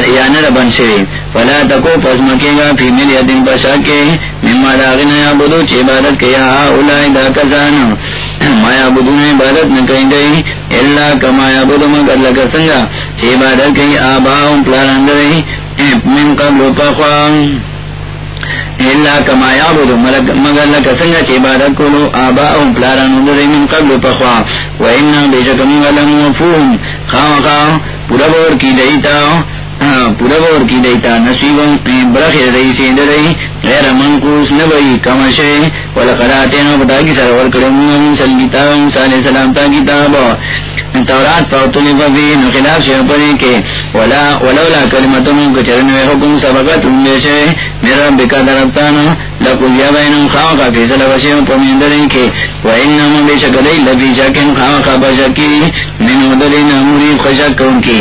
یا بن شوی. فلا تکو پس مکے گا فی میری دن بشا کے. مما داغنا یا بدو چی عبادت کے یا اولائی دا کسان ما یا بدو نے عبادت نہ کہیں گئی. اللہ کما یا بدو مگر لگا سنگا. چی عبادت کے آباؤں پلاران درہی من قبل پخوان اللہ کما مگر لگا سنگا. چی عبادت کلو آباؤں پلاران من قبل و بیشکم خواہ خواہ پورا بور کی دیتا. پورا بور کی دیتا نصیب برخ رئی سے رئی، غیر منکوس نبئی کمشے ولقراتین و بتا کی سرور کرمون سل کتاب صالح سلام تا کتاب۔ تورات پاوتلی بفی نخلاف سے پڑی کے ولا، ولولا کلمتن کچرن و حکم سبقت اندے سے میرا بکا دربتان لکل یا بینم خواہ کا فیصل وشیم پمیندرین کے و انم بے شکلی لفی شکن خواہ کا بشکی۔ من ودلین اموری خشک کون کی۔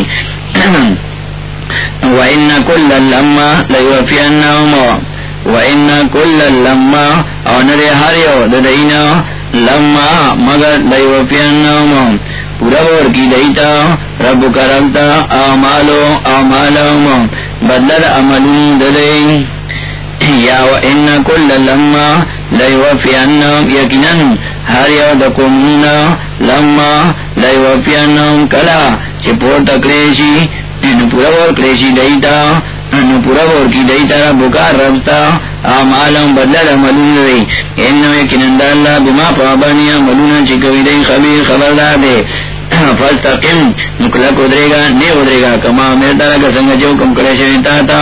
وَإِنَّ كُلَّ لَمَّا لَيُوَفِيَنَّهُمْ. وَإِنَّ كُلَّ لَمَّا او نرے ہر یو ددئینا. لما مگر لَيُوَفِيَنَّهُمْ. پورا بور کی دیتا رب کرمتا آمالو آمالهم بدل عملون ددئی یا وَإِنَّ كُلَّ لَمَّا لَيُوَفِيَنَّهُمْ. ہر یو دکمنا لما لَيُوَفِيَنَّهُمْ کلا چپور تکریشی پورا اور کریشی دیتا پورا اور کی دیتا بکار ربتا آمالم بدل ملون دی۔ انو یکنند اللہ بما پابانیا ملون چکوی خبیر خبردار دے فستقم نکلا کدرے گا نی ادرے گا کما میرتا لگا سنگ جو کم کریشی تا،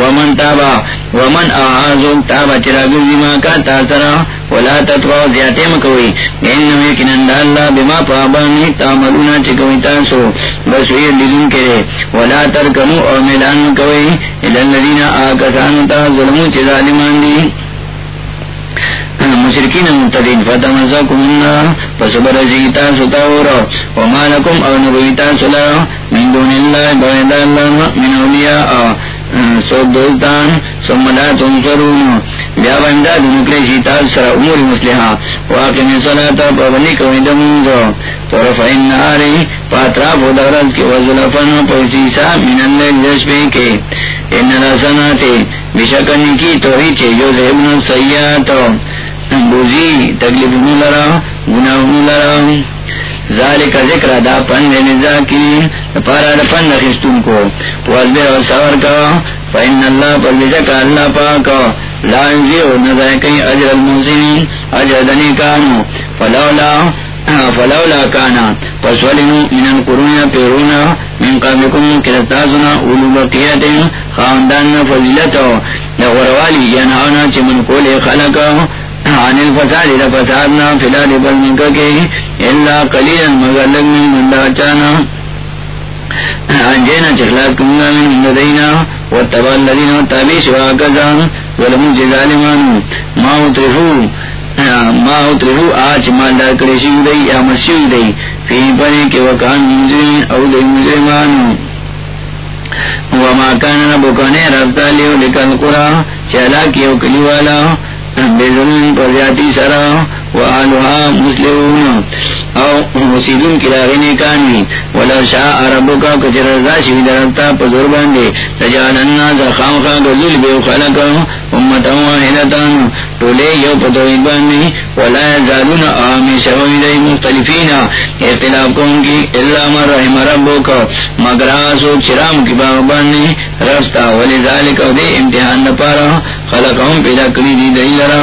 ومن تابا ومن آعازو تابا چراغو زیما کا تاثرا ولا تطغو زیادے مکوئی انہو یکنند اللہ بما پابانی تعملونا چکوئی تاسو بسوئی لیدن کرے ولا ترکنو او میلان مکوئی الالذین آکسانو تا ظلمو چی ظالمان دی. مشرکین متدین فتمزاکم اللہ فسبر زیتا ستاورا وما لکم او نبویتا سلا من دون اللہ بغید اللہ من اولیاء. سو دوستان سملا تنصرون بیا بندا دنکلی شیتا سر امور واقع کوئی دمونزو. طرف این ناری دورت وزلفن من اللہ جشبے کے ان بشکنی کی جو زیبن سیاتو. بوزی تکلیف نلرا گناہ نلرا ذالک ذکر دا پن نزا کی پارا دا پن خستون کو۔ وزبے و سور کا، فإن اللہ پر بزکا اللہ پاکا لا انزیو نزا کئی اجر المحسنین، اجر دنی کانو۔ فلولا فلولا کانا۔ پس ولنو من القرون پیرونا۔ من قبلکم کرتازنا اولو بقیت خاندان فضلتو لغروالی ینعونا چی من قول خلقا عن الفساد الى فسادنا في الارض بل من كي الا قليلا مگر لگ من من داچانا انجينا چخلاص كنا من لدينا واتبع الذين واتبع شواء كذا ولم ظالمان ما اترفوا ما اترفوا آج ما دا کرشی دی، یا مسیو دی۔ فی پنے کے وکان مجرمین او دی مجرمان۔ وما كان ربك ربتا لیو لکل قرآ چلا کیو کلی بے بے پر جاتی سرا وآلوها مسلم او مسیدون کی راغین کانی ولو شاء ربو کا کچر رضا شوی درمتا پذور باندے تجعل الناس خام خام گزل بیو خلقا امتا واحدتان طولے یو پتوید باندے ولا یزالون آمی شوی دی مختلفین. اختلاف کون کی اللہ من رحم ربو کا مگر آسو چرام کی باغ باندے رستا ولی ذالک او دے امتحان نپارا. خلقهم پیدا کری دی دی لرا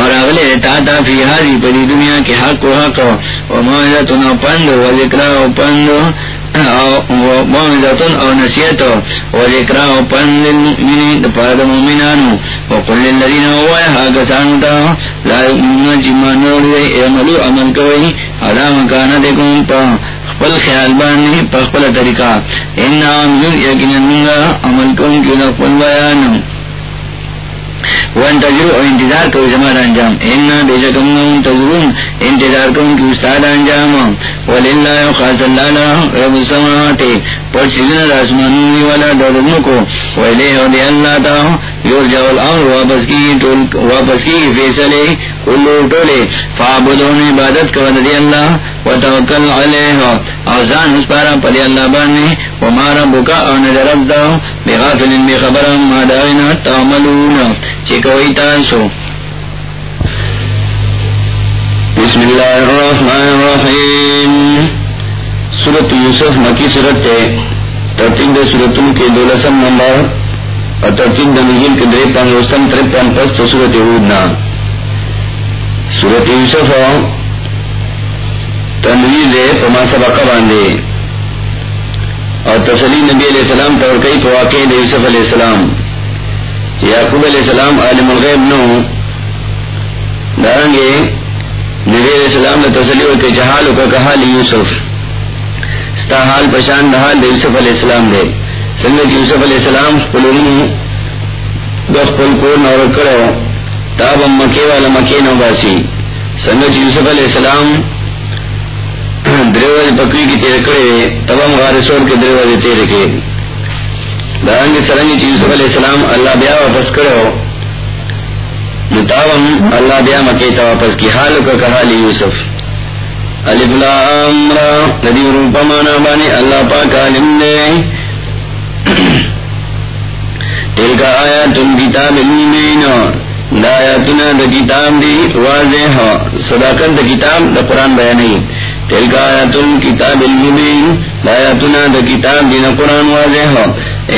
اور اگلے تا تا فی حاضی پری دنیا کے حق و حق و موعظتن و پند و ذکر و پند و موعظتن و نصیحت و ذکر و پند المؤمنین پاد مومنانو و قل للذین هو حق سانتا لا یؤمنون جمان نور دی اعملو عمل کوئی علام کانتکم پا خپل خیال بانی پخپل طریقہ۔ ان یقین عمل کون کی خپل بیان وانتظروا او انتظار کرو زمان انجام. ان بیشکم انتظرون انتظار کرو کی استاد انجام. وللہ خاص اللہ رب السماوات. پر سیدنا آسمانوں والا دولوں کو ویلے ہو دے اللہ تا یرجع الامر واپس کی واپس کی فیصلے. کلو ٹولے فعبدون عبادت کو دی اللہ، وتوکل علیہ. اوزان اس پارا پلی اللہ بانے وما ربک او نظر ابدا بغافل بخبر ما دائنا تعملون. چکوئی تانسو بسم اللہ الرحمن الرحیم. سورت یوسف مکی سورت ہے، ترتیب سورتوں کے دولسم نمبر، اور ترتیب دے نزول کے دے پان روستم ترپن پس تو سورت یہودنا سورت یوسف تنویر دے پما سبقہ باندے۔ اور تسلی نبی علیہ السلام پر کئی پواقع یوسف علیہ السلام۔ یعقوب علیہ السلام، عالم الغیب نو۔ دارنگے، نبی علیہ السلام نے تسلی ہو کے جہال کا کہا لی یوسف، ستا حال پشان دہال یوسف علیہ السلام دے۔ سنگت یوسف علیہ السلام پلومو دخ پل کو نور کرو۔ تاب مکے والا مکے نو باسی سنگت یوسف علیہ السلام دروازے پکڑی کی تیر کرے تب ہم غار سور کے دروازے تیر کے۔ دارنگ سرنگ یوسف علیہ السلام اللہ بیا واپس کرو۔ متاوم اللہ بیا مکے تا واپس کی۔ حال کا کہا لی یوسف۔ الف لام را، ندی روپا مانا بانی اللہ پاک عالم دے تلک آیات کتاب المبین دا آیاتنا دا کتاب دی، واضح صداقت دا کتاب دا قرآن بیانی تلک آیات کتاب المبین، دا آیاتنا دا کتاب دی نا قرآن واضح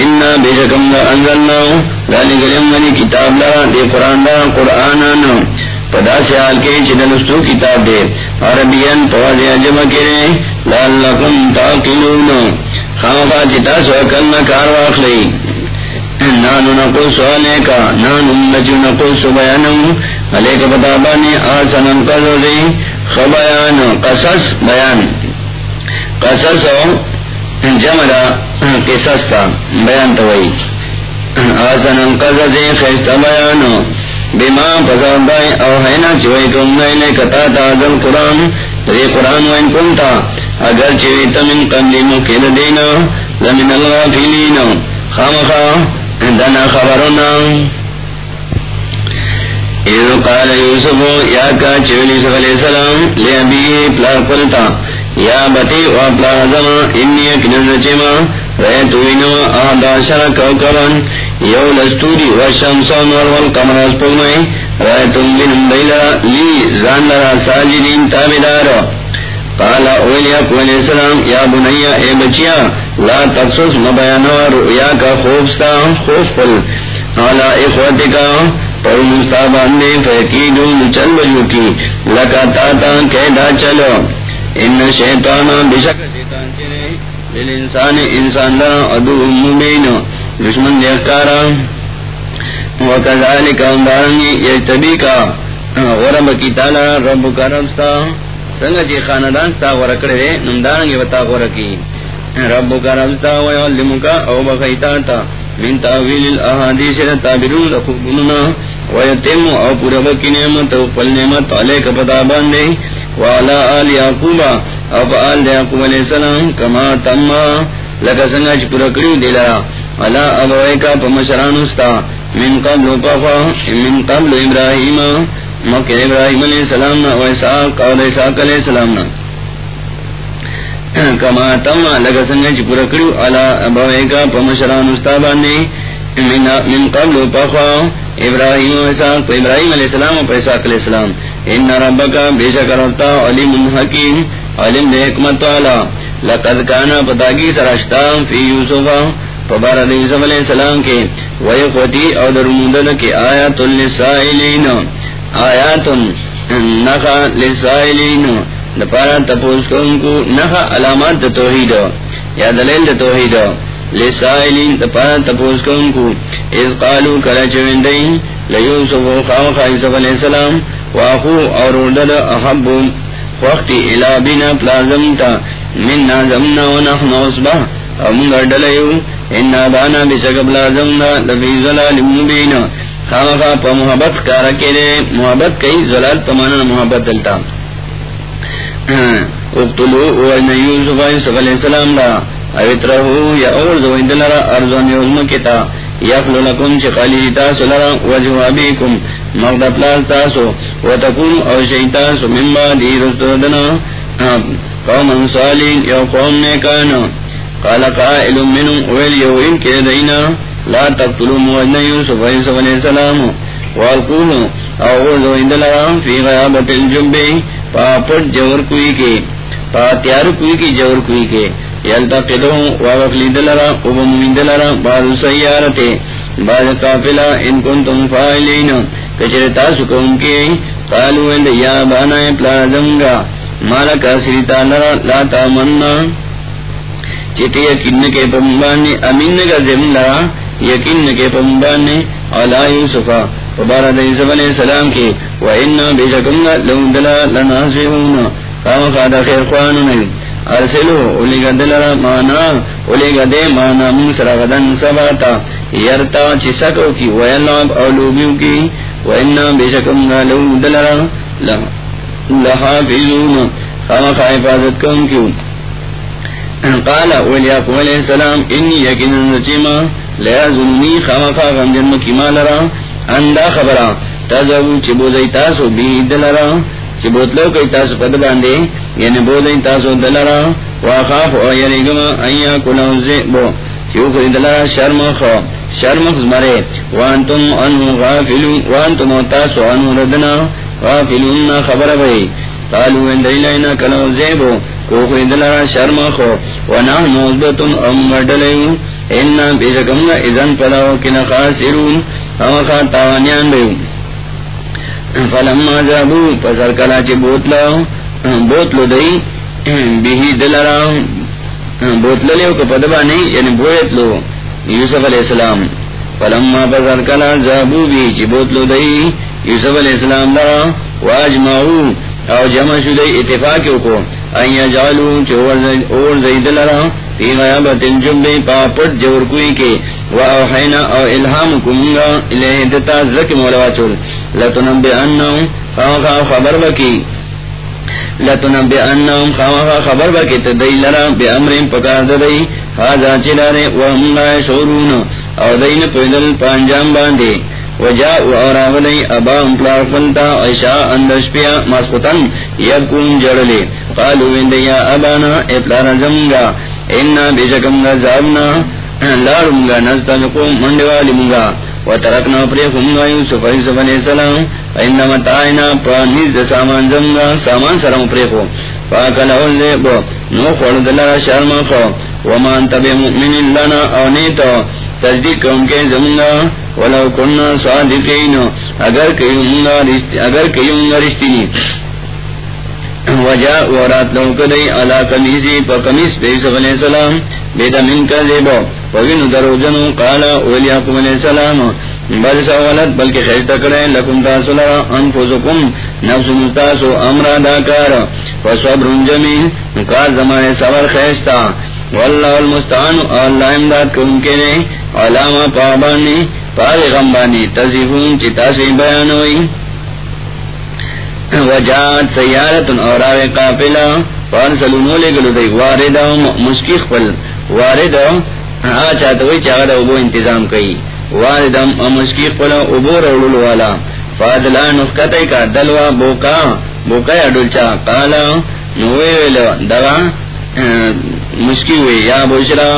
ان بیشکم دا انزلنا ذالک لمنی کتاب لا دے قرآن دا قرآن پدا سے حال کے چدنستو کتاب دے عربین پوازی جمع کرے لعلکم تاقلون خامقا چتا سوکلنا کار واخلی نانو نقل کا، نانو نجو سو بیانم بتابانی قضو دی خبیان قصص بیان۔ قصص جمع قصص تا بیان توئی آسنم قصص خیست بیانو۔ چوئی کم کتا قرآن۔ ری قرآن وین کنتا، اگر چوئی تمن قبلی مکید دینا لمن الغافلین خامخا دنا خبرنا. ایو قال یوسف یا کا چوئی یوسف علیہ السلام لی ابی پلا قلتا یا بتی و پلا زما انی اکنن رچما ریتوینو آداشر کوکبن یو لستوری والشمس نور والقمر اسپگمئی رایتم بن بیلا لی زان لرا ساجدین تابدار قال اولی اکو علیہ السلام یا بنیا اے بچیا لا تقصص مبیانا رؤیا کا خوفستا خوف پل۔ علا اخوتی کا پر مستابان دے فیقیدو، چل بجو کی۔ لکا تاتا کہدا چلو۔ ان شیطانا بشک شیطان چرے للانسان انسان لا ادو مبین۔ دشمن دیکارا وکذالک اندارنگی یجتبی کا غرب کی تالا رب کا ربستا سنگا چی خاندان ستا غرکڑے دے نمدارنگی بتا غرکی رب کا ربستا ویعلمکا او بخیتا تا. من تاویل الاحادیث تابرون لخبننا ویتم او پورا بکی نعمت او پل نعمت علیک پتا باندے وعلا آل یعقوبا او پا آل یعقوب علیہ السلام کما تمہا لکا سنگا چی پورا کریو دیلارا علا ابوئی کا پا مشرانستا من قبل پفا من قبل ابراہیم. مکہ ابراہیم علیہ السلام و اساق و اساق علیہ السلام کما تم لکا سنگا چی پورا کریو علا ابوئی کا پا مشرانستا باندے من قبل پفا ابراہیم و اساق ابراہیم علیہ السلام و اساق علیہ السلام۔ ان ربکا بیشک ربتا، علیم حکیم علم دے حکمت والا۔ لقد کانا پتا کی سرشتا فی یوسفا فبارا یوسف علیہ السلام کے۔ وی قوتی او در کے آیات للسائلین لسائلین آیات نخا لسائلین دپارا تپوس کو ان کو نخا علامات دا توحید یا دلیل دا توحید لسائلین دپارا تپوس کو ان کو از قالو کلا چوندین لیوسف و خواہ یوسف علیہ السلام واخو اور اردد احب وقتی الابینا پلازم تا من نازمنا ونحن اصبح امونگا ڈلیو انا بانا بچکب لازمنا لفی ظلال مبین خامخا پا محبت کارا کرے محبت کئی ظلال پمانا محبت دلتا اقتلو اوین یوسف یوسف علیہ السلام دا اویترہو یا اورزو اندلرا ارزون یوزم کتا یخلو لکم چی خالی تاسو لرا وجو ابیکم. مغدت لال تاسو وتکون او شیطاسو من بعدی رسو دنا قوم انصالین یو قوم نیکانا قال قائل منهم، ویل یو ان کے دینا. لا تقتلوا موجن یوسف علیہ علیہ السلام والقولوا او غزو اندلرا فی غیابت الجنبی پا پت جور کوئی کے پا تیار کوئی کی جور کوئی کے۔ یلتقدو وغفلی دلرا وبموین دلرا بعض سیارتے۔ بعض قافلہ، ان کنتم فائلین کچرتا سکون کے؟ قالو اند یا بانا پلازنگا مالکا سریتا لرا، لا تامننا۔ چیتے یقین کے پمبانے امین کا ذمہ لرا۔ یقین کے پمبانے علا یوسفا۔ فبارد عیسیٰ علیہ السلام کی، وَإِنَّا بِشَكُمْنَا لَوْ دَلَا لَنَاسِهُونَ قام خادا خیر خوانو نہیں ارسلو، اولی گا مانا، اولی گا دے مانا موسر غدن سباتا۔ یرتا چی سکو کی، ویلاب اولوبیو کی۔ وینا بیشکم لو دلرا لحافظون خام خا حفاظت کن کیو قال اولی اقوم علیہ السلام، انی یکن نچیما لیا ظلمی خام خا غمجن مکی مالرا اندا خبرا. تازو چی بوزی تاسو بی دلرا چی بوتلو کئی تاسو پد باندے. یعنی بوزی تاسو دلرا واخاف او یعنی گما ایا کلاو زیبو. چیو کئی دلرا شرمخ شرمخ زمرے وانتم انو غافلون. وانتم تاسو انو ردنا. غافلون خبر بھئی قالو ان دیلینا کلاو زیبو. کو کئی دلرا شرمخ ونحن نوزبتن امردلیو انا بیشکمنا ازن پلاو کنا خاسرون ہم خان تاوانیان بیو فلما جابو پسر کلا چی بوتلا بوتلو دئی بیہی دلرا بوتلو لیو کو پدبا نہیں یعنی بویتلو یوسف علیہ السلام. فلما پسر کلا جابو بی چی بوتلو دئی، یوسف علیہ السلام لرا واجمعو، او جمع شدئی اتفاقیو کو، این یجعلو، چی اور زید لرا فی غیابت الجنبی پا پت جور کوئی کے واوحینا او الہام کمگا الیہ دتا زک مولوا چول لتنبی انہم خواہا خبر بکی. لتنبی انہم خواہا خبر بکی. تدئی لرا بی امرین پکار ددئی. حاضا چلارے وهم لا شورون او دین پیدل پانجام باندے. وجاء اور اغلی ابا امپلار فلتا عشاء اندش پیا ماسکتن یبکون جڑلے. قالو اندیا ابانا اپلار زمگا انا بیشکم گا زابنا لارم گا نستنقو منڈوالی منگا و ترکنا پریخم گا یوسف عیسف علیہ السلام اینا متائنا پانیز دا سامان زمگا سامان سرم پریخو فاکل اول زیبو نو خورد لرا شرم خو وما انتبه مؤمن لنا او نیتو تصدیق کون کے زمگا ولو کننا صادقین اگر کئیونگا رشتینی وجا ورات لو کدی علا کمیسی پا کمیس پیسف علیہ السلام بیدا من کا زیبو وگنو درو جنو قالا اولی اقم علیہ السلام. بل سوالت بلکہ خیر تکڑے لکم تاسو لرا انفوزکم نفس مستاسو امرا داکار فصبر جمیل، کار زمان صبر خیستا. واللہ المستعان، اللہ امداد کن کے لیے علامہ پابانی پاوی غمبانی تزیفون چی تاسی بیانوئی وجات سیارت اور آوے قافلہ فارسلو نولے گلو دی واردہ مشکیخ پل واردہ آ چاہتا ہوئی چاہتا ابو انتظام کئی واردہ مشکیخ پل ابو روڑلو والا فادلا نفکتے کا دلوا بوکا بوکا یا ڈلچا قالا نوے ویلو دوا مشکی ہوئی یا بوشرا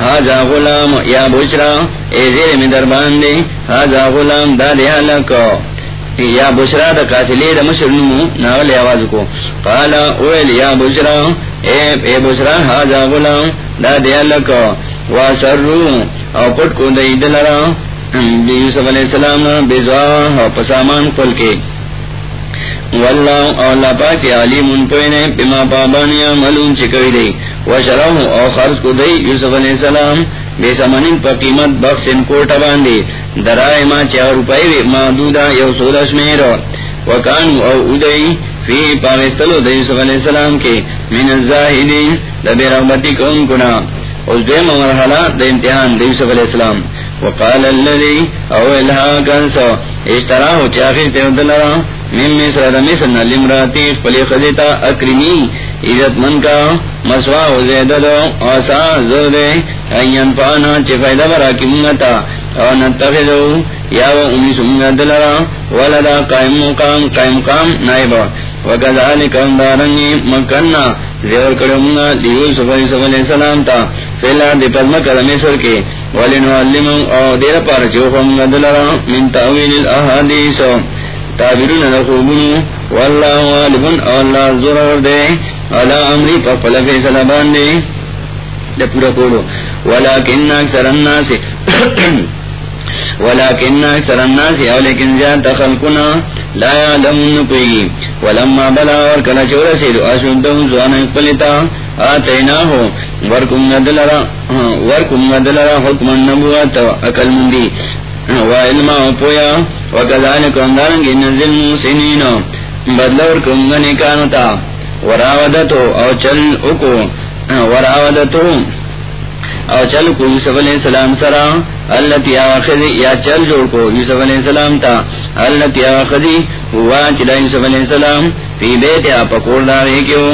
ہاجا غلام یا بوشرا اے زیر میں دربان دے ہاجا غلام دا دیا لکو یا بشرا دا قاتلی دا مشر نمو ناول آواز کو۔ قالا اویل یا بشرا اے, اے بشرا حاجا غلام دا دیا لکا۔ واسر رو او پٹ کو دا عید لرا یوسف علیہ السلام بیزوا پسامان قل کے۔ واللہ اولا پاک علیم ان پوینے بما پابانیا ملون چکوی دی وشرہو او خرز کو دی یوسف علیہ السلام۔ بے سمنین پا قیمت بخش ان کوٹا باندی. درائے ما چاہ روپائی وی محدودا یو سولش مہر وکانو او ادئی فی پاوستلو دا یوسف علیہ السلام کے. من الزاہدین دا بے رغبتی کون کنا. اس دیم مرحلہ دا امتحان دا یوسف علیہ السلام. وقال اللذی او الہا کنسو اشتراہو چاخی تیودلرا من مصر دا مصر نلمراتی فلی خزیتا اکرمی. عزت من کا مسوا زیددو آسا زودے این پانا چی فائدہ برا کی منگتا او نتخذو یا و امی سمگا دلرا۔ ولدا قائم مقام، قائم قام نائبا۔ وکذالک اندارنگی مکننا زیور کرو کرمگا لیوسف علیہ السلام تا۔ فیلا دی پزمک دا مصر کے۔ ولنعلم او دیر پار چوخم دلرا۔ من تاویل الاحادیث۔ تابرون نخوبون واللہ والبن او اللہ ضرور دے۔ علا امری پا فلفی سلبان دے دے پورا کولو ولیکن اکثر الناس ولكن اكثر الناس او لیکن زیادہ خلقنا لا يعلمون پئی ولما بلا اور کلا چورا سید اشدهم زوان پلتا اتیناہ ورکم ندلرا ورکم ندلرا حکم النبوت عقل مندی و علم پویا وکذالک اندارنگ نزل موسنین بدلور کنگنی کانتا وراودتو، او چل اکو وراودتو، او چل کو یوسف علیہ السلام سرا اللہ تیا خذی یا چل جوڑ کو یوسف علیہ السلام تا اللہ تیا خذی ہوا چلا یوسف علیہ السلام، فی بیت اپ کور دارے کیو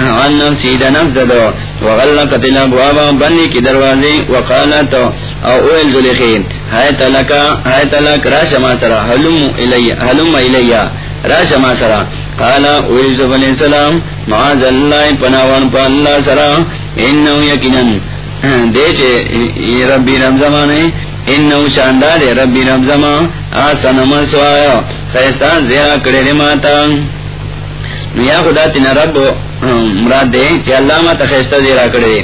ان نفسی دا نفس ددو وغلقت الابوابا بندی کی دروازے وقالت او اویل ذلخی حیت لکا حیت لک راش ما سرا، حلم الی حلم الی راش ما سرا قال اویل یوسف علیہ السلام. معاذ اللہ پناوان پا اللہ سرا. انہو یقینن دے چے ربی رمزمان انہو شاندار ربی رمزمان آسان مسوایا خیستان زیرا کڑے دے ماتا. یا خدا تینا رب، مراد دے چے اللہ ماتا خیستا زیرا کڑے دے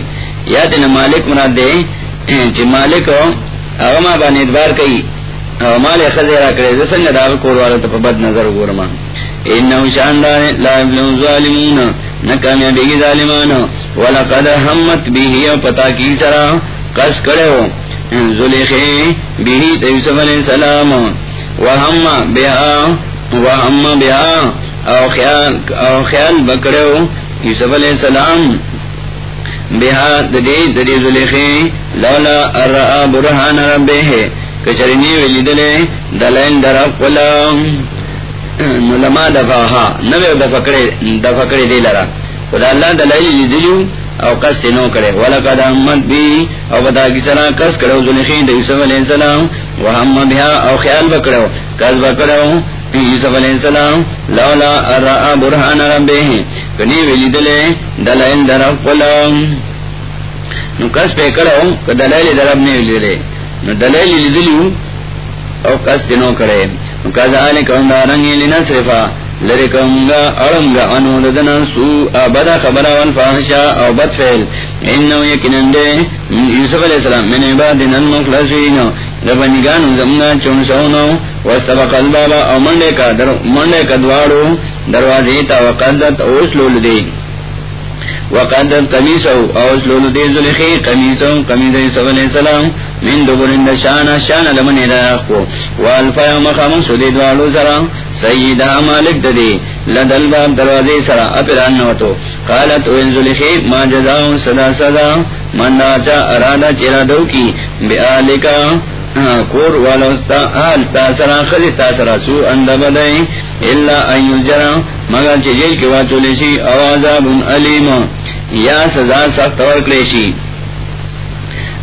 یا تینا مالک مراد دے چے مالک ہو اغما بانی ادبار کئی. مال خزیرا کڑے دے سنگ داغ کوروالا تا پا بد نظر گورمان انہو شاندار لا ابن ظالمون نکامیابی کی ظالمان ولقد حمت بیہی پتا کی سرا قص کرے ہو۔ زلیخی بیہی تیوسف علیہ السلام۔ وحم بیہا وحم بیہا او خیال او خیال بکرے ہو، یوسف علیہ السلام۔ بیہا ددی ددی زلیخی لولا ارعا برحان ربے ہے کچرنی ولی دلے دلائن درق ولام نلما دفاها نوے دفکڑے دفکڑے دے لرا خدا اللہ دلائل لیدلیو او قصد نو کرے ولقد احمد بی، او بدا کی سرا قصد کرو ذلخین دا یوسف علیہ السلام وحم بها او خیال بکڑو قصد بکڑو پی یوسف علیہ السلام لولا ارعا برحان ربے کنی ویلی دلے دلائل درب قلم نو قصد پہ کرو کہ دلائل درب نے ویلی دلے نو دلائل لیدلیو او قصد نو کرے کذالک اندارنگی لنصرفا لرکمگا ارمگا انو لدنا سوء بدا خبرا والفاحشا او بد فعل۔ انو یکنندے یوسف علیہ السلام من عبادنا المخلصین۔ لبنگانو زمنا چون سونو واستبق البابا او منڈے کا, در منڈے کا دوارو دروازی تا وقدت اوسلو لدے وقدت قمیسو اوس لولو دے زلخی قمیسو قمیس عیسو علیہ السلام، من دبرند شانا شانا لمن الاخو والفا مخام سودی دوالو سرا، سیدہ مالک ددی لدل باب دروازے سرا، اپران نوتو. قالت اوین زلخی ما جزاؤ صدا صدا، من داچا ارادہ چرا دو کی، بے آلکا کور والا آل تاسرا خلی تاسرا سو اند بدئی اللہ ایو جرا مگر چجیل کی واتو لیشی اوازاب علیم، یا سزا سخت ورکلیشی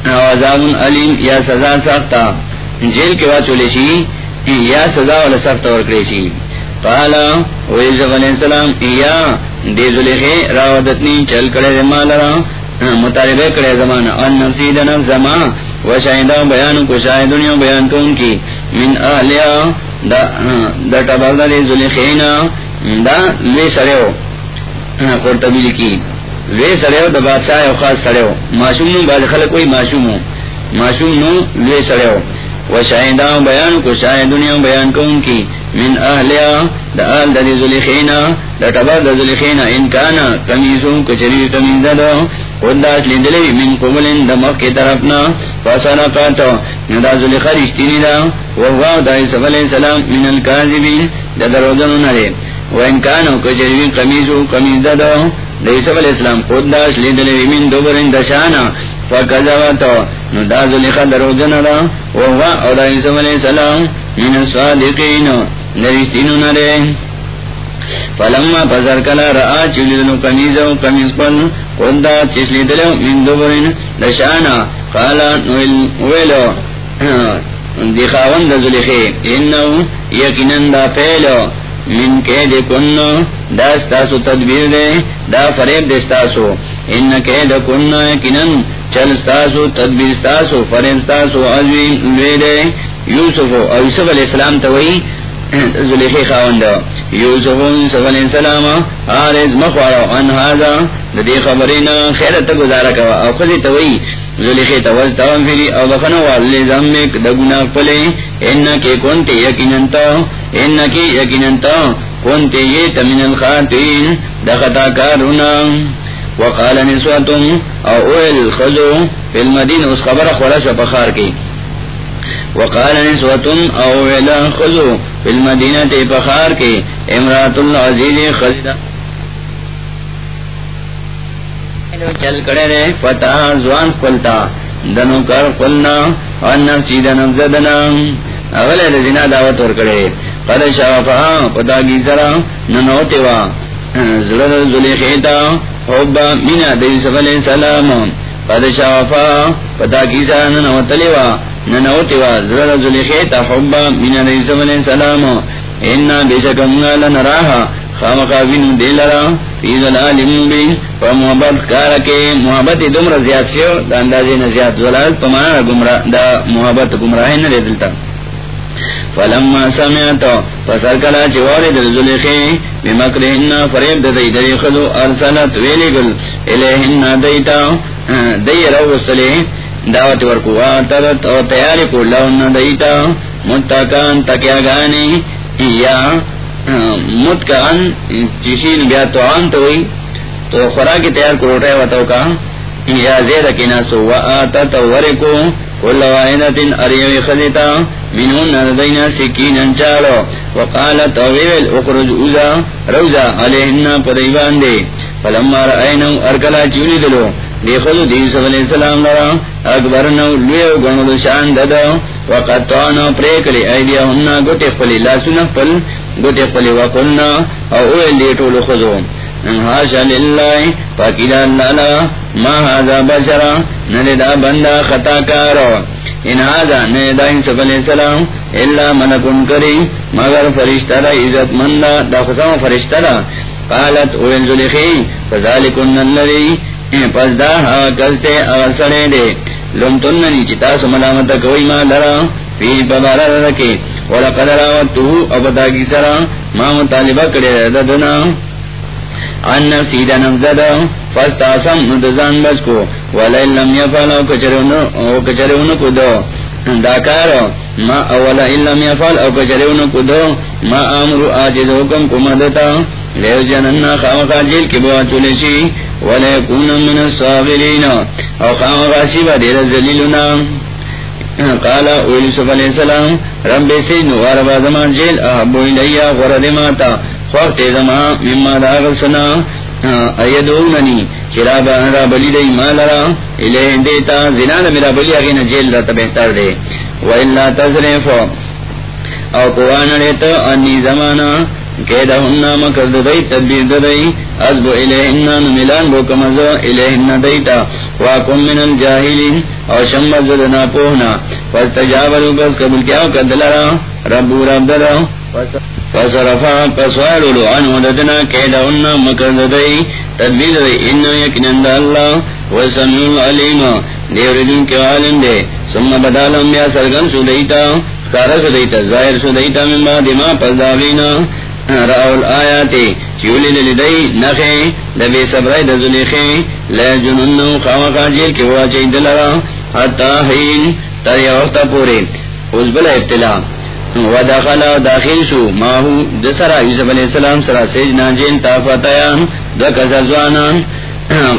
اوازاب علیم، یا سزا سخت۔ جیل کی واتو لیشی، یا سزا والا سخت ورکلیشی قالا ویزف علیہ السلام، یا دیزولیخی راودتنی، چل کڑے زمان لرا مطالبہ کرے زمان، ان نفسی دنف زمان و شاہدہ بیان کو شاہدنیو بیان کو ان کی۔ من اہلیا، دا دا ٹبال دا دی دا لوی سڑیو ہاں، قرطبی لکی۔ لوی سڑیو، دا بادشاہ او خاص سڑیو۔ معصوم نو، بعد خلق کوئی معصوم ہو۔ معصوم نو لوی سڑیو۔ و شاہدہ بیان کو شاہدنیو بیان کو ان کی۔ من اہلیا، دا آل دا دی زلیخین دا ٹبال دا انکانا کمیزوں کچری کمیز دا۔ خداس لیدلی من قبلن دا مکی طرفنا فاسرقاتو ندا زلخ رشتینی دا وہو دا عیسیٰ علیہ السلام من الكاذبین دروزن نرے وانکانو کجروی قمیزو قمیز دادو دیسف علیہ السلام خود داش لیدلی من دوبرین دشانا فکذواتو نو دا ذلخ دروزن را وہوا دا دیسف علیہ السلام من الصادقین نرشتینو نرے فلما پسر کلا را چلیدنو قمیزو قمیز پن خود دا چش لیدلو من دوبرین دشانا قالا نویلو. دی خاون دا ذلخی انہو یقینن دا پیلو. من کے دے کن دا ستاسو تدبیر دے. دا فریب دے ستاسو. ان کے دا کن کنن چل ستاسو، تدبیر ستاسو، فریب ستاسو، عزوی لوے دے. یوسف او یوسف علیہ السلام توئی زلیخی خاوند یوسف یوسف علیہ آرز مخوارو ان هذا. دی خبرین خیرت گزارا کوا او خزی توئی زلیخی توز تاون فیلی او بخنو والی زمک دا پلے انکی کنتی یقیننتا انکی یقیننتا کنتی یہ من الخاتین دا خطا کارونا وقال نسواتم او اویل خزو فی المدین اس خبر خورش و پخار کی وقال نسواتم او اویل خزو فی المدینہ تی پخار کی امرات العزیز خزدہ چل کڑے رے، پتا زوان کلتا دنو کر کلنا نفسی دنم زدنا۔ اغلے رزینا دعوت ورکڑے قد شافا پتا گی سرا ننوتے وا زرد زلیخیتا، حبا مینا دی صف علیہ السلام۔ قد شافا پتا گی سرا ننوتلی وا ننوتے وا زرد زلیخیتا حبا مینا دی علیہ السلام انا بیشکمنا لنراہا خامقا بینو دیلرا فی ظلال مبین. پا محبت کارکے محبت دمر زیاد شیو دا اندازی نزیاد ظلال پا مانا گمرا دا محبت گمراہی ندے دلتا فلما سمعتو فسر کلا چواری دل ذلخی بمکرهن فریب ددی دری خدو ارسلت ویلی گل الیهن دیتا دی رو وصلی دعوت ورکو. آترت او تیاری کو لون دیتا. متکان تکیا گانی. یا مت کا چیشین بیا تو ان تو ہوئی. تو خوراک تیار کو روٹے وتو کا. یا زیر کنا سو. وا اتا تو ورے کل واحدت اریو خذتا منون ردینا سکین انچالو وقال تویل، اخرج اوزا. روزا علیہن پریبان دے. فلما رأینو ارکلا چولی دلو. دیخلو دیو صلی علیہ السلام لرا اکبر نو لیو گنو شان ددو وقتانو پریکلی ایدیا ہننا گوٹی خلی لاسونا پل، گوٹے پلی وقلنا، او اوے لیٹو لخذو حاشا للہ پاکی دا اللہ ما حاضا بشرا نددا بندہ خطا کارو ان حاضا نددا انسف علیہ السلام اللہ منکن کری، مگر فرشتہ دا عزت مندہ دا خسام فرشتہ دا۔ قالت اویل زلخی فذالکن اللذی پس دا ہوا کلتے اگر سڑے دے۔ لم تننی چتا سملامت کوئی ما لرا فی ببارا رکے۔ ولقد راوته ابدا کی سرا۔ ما مطالبہ کرے ددنا ان سیدہ نمزد فاستاسم ندزان بس کو۔ ولئن لم يفعل او کچرون کو دو داکار ما اولا ان لم يفعل او کچرون کو دو ما امر آجز حکم کو مدتا۔ لیو جننا خامقا جیل کی بوا چلشی ولیکون من الصابرین او خامقا شیبا دیر زلیلنا قال اول یوسف علیہ السلام، رب سجن وربا زمان جیل احبو الیا غرد ماتا. خوخت زمان مما داغل سنا ایدوننی، چرا بہنرا بلی دی مالرا الیہ دیتا زنان میرا بلی اغین جیل رتا بہتر دے. وإلا تصرف او قوان لیتا انی زمانا کیدا ہننا مکرد دی، تدبیر دی ازبو الیہننا نملان بو کمزو الیہننا دیتا. واکم من الجاہلین، او شمبر زدنا پوہنا. فاستجابرو بس قبل کیاو کدلرا ربو رب دلو فصرفا پسوالولو عنو ددنا کیدا ہننا مکرد دی، تدبیر دی. انو یکنند اللہ وسمیع العلیم. دیوردن کے عالم دے. ثم بدالم بیا سرگن سو دیتا کارا سو دیتا، ظاہر سو دیتا، من بعد ما پرداوینا راول آیاتی چیولی للدی نخی، دبی صبرائی دزلیخی لے جننو خواقا جیل کی ہوا واچی دلرا، حتی حین تر یوقت پوری۔ اس بلا ابتلا۔ ودخل داخل شو، ماہو دسرا، یوسف علیہ السلام سرا سجنا جیل تافتیان دکا سزوانا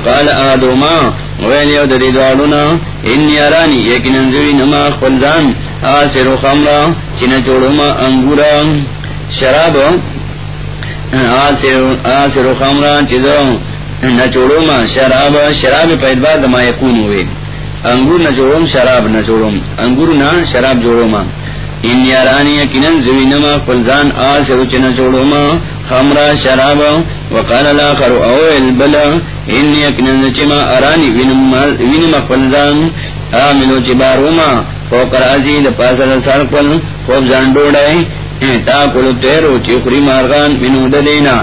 قال آدو ما ویل یو دری دوارنا انی ارانی، یکی ننزوی نما خلزان آسر خمرا چنا چوڑو ما انگورا۔ شراب آسر خمران چیزوں نچوڑوں ما، شراب شراب پیدبار دما یکون ہوئے۔ انگور نچوڑوں شراب نچوڑوں انگور نہ، شراب جوڑو ما۔ ان یارانی یقیناً زوینما فلزان آسر چ نچوڑوں ما۔ خمرا شراب، وقال الاخر او البلا۔ ان یقیناً چما، ارانی وینما فلزان آمنو چی باروما فوق رازی دا پاسر سر خوب زان ڈوڑائی تا تیرو چی خری مارغان منو دا دینا.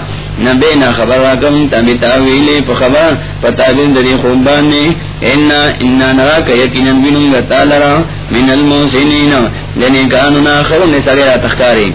نبینا خبر راکم تابی تاویلی پا خبر، پا تابین دا دی خوب باننی اینا اینا نراک یکینا بیننگا تالرا من الموسینین دنی کانونا خرون سریا تخکاری.